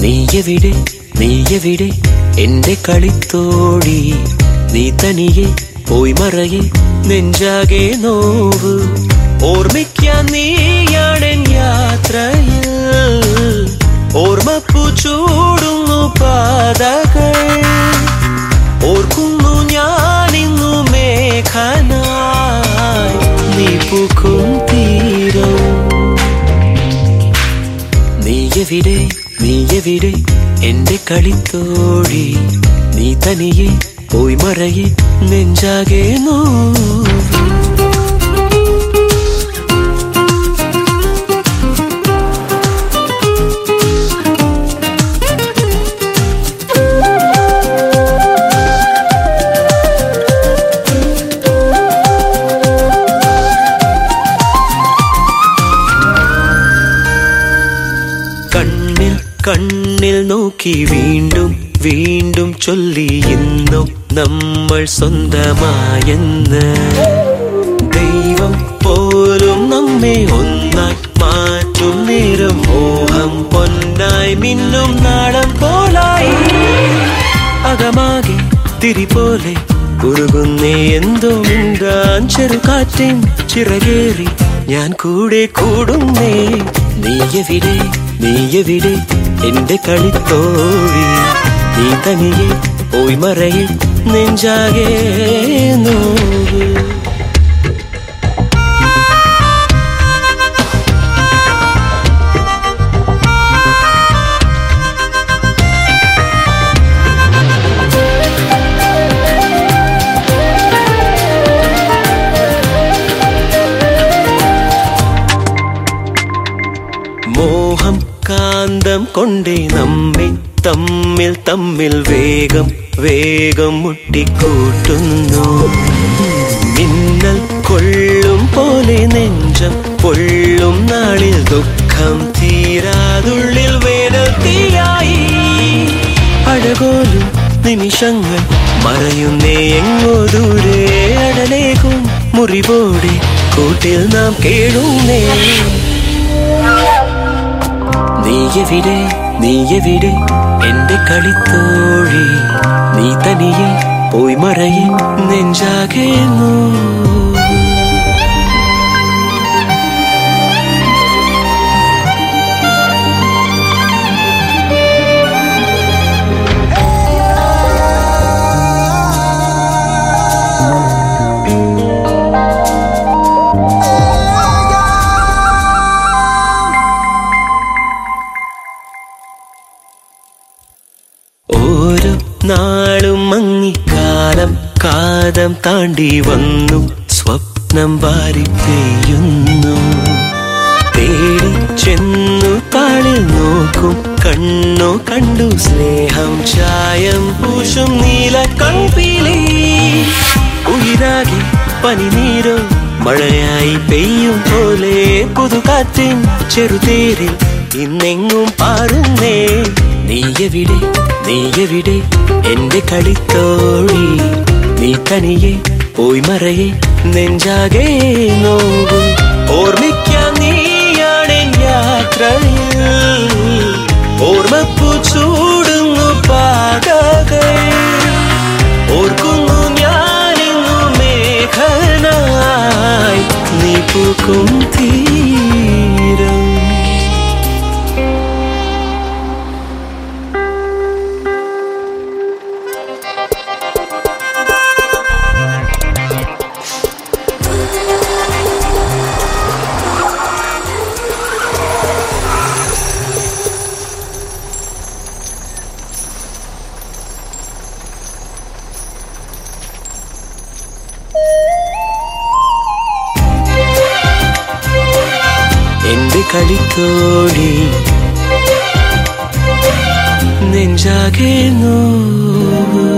നീയെവിടെ നീയെവിടെ എന്റെ കളിത്തോടി? നീ തനിയെ പോയി മറയെ നെഞ്ചാകെ നോവ്. നീയെവിടെ എവിടെ എന്റെ കളിത്തോഴി. നീ തനിയെ പോയി മറയെ നെഞ്ചാകെ നോവ് കണ്ണിൽ നോക്കി വീണ്ടും വീണ്ടും ചൊല്ലി ഇന്നും നമ്മൾ സ്വന്തമായെന്ന്. ദൈവം പോലും നമ്മെ ഒന്നായി മാറ്റും നേരം മോഹം പൊന്നായി മിന്നും നാടൻ പോലായി അകമാകെ തിരി പോലെ ഉരുകുന്നേ എന്തോ മിണ്ടാൻ ചെറുകാറ്റിൻ ചിറകേറി ഞാൻ കൂടെ കൂടുന്നേ. നീയെവിടെ നീയെവിടെ എന്റെ കളിത്തോഴി നീ തനിയെ പോയി മറയിൽ നെഞ്ചാകേ നോവ് കാന്തം കൊണ്ടേ നമ്മെ തമ്മിൽ തമ്മിൽ വേഗം വേഗം മുട്ടിക്കൂട്ടുന്നു. മിന്നൽ കൊള്ളും പോലെ നെഞ്ചം പൊള്ളും നാളിൽ ദുഃഖം തീരാതുള്ളിൽ വേനൽ തീരായി അഴകോലും നിമിഷങ്ങൾ മറയുന്നേ എങ്ങോ ദൂരെ അടലേകും മുറിവോടെ കൂട്ടിൽ നാം കേടുന്നേ നീയെവിടെ നീയെവിടെ എന്റെ കളിത്തോഴി. നീ തനിയെ പോയി മറയെ നെഞ്ചാകെ ഓരോ നാളും മങ്ങിക്കാലം കാലം താണ്ടി വന്നു. സ്വപ്നം വാരി പെയ്യുന്നു. തേടി ചെന്നു താളിൽ നോക്കും. കണ്ണോ കണ്ടു സ്നേഹം ചായം പൂശും നീല കൺപീലി. പനി പനിനീരോ മഴയായി പെയ്യും പോലെ പുതുകാറ്റിൻ ചെറുതേരിൽ ഇന്നെങ്ങും പാറുന്നേ നീയെവിടെ? എവിടെ എന്റെ കളിത്തോഴി. നീ തനിയെ പോയി മറയെ. നെഞ്ചാകെ നോവും ഓർമ്മിക്കാം നീയാണ് യാത്രയിൽ. ഓർമ്മപ്പൂ ചൂടുന്നു പാതകൾ. ഓർക്കുന്നു ഞാനിന്നു മേഘനായി. നീ പൂക്കും കളിത്തോടി. നെഞ്ചാകെ നോവ്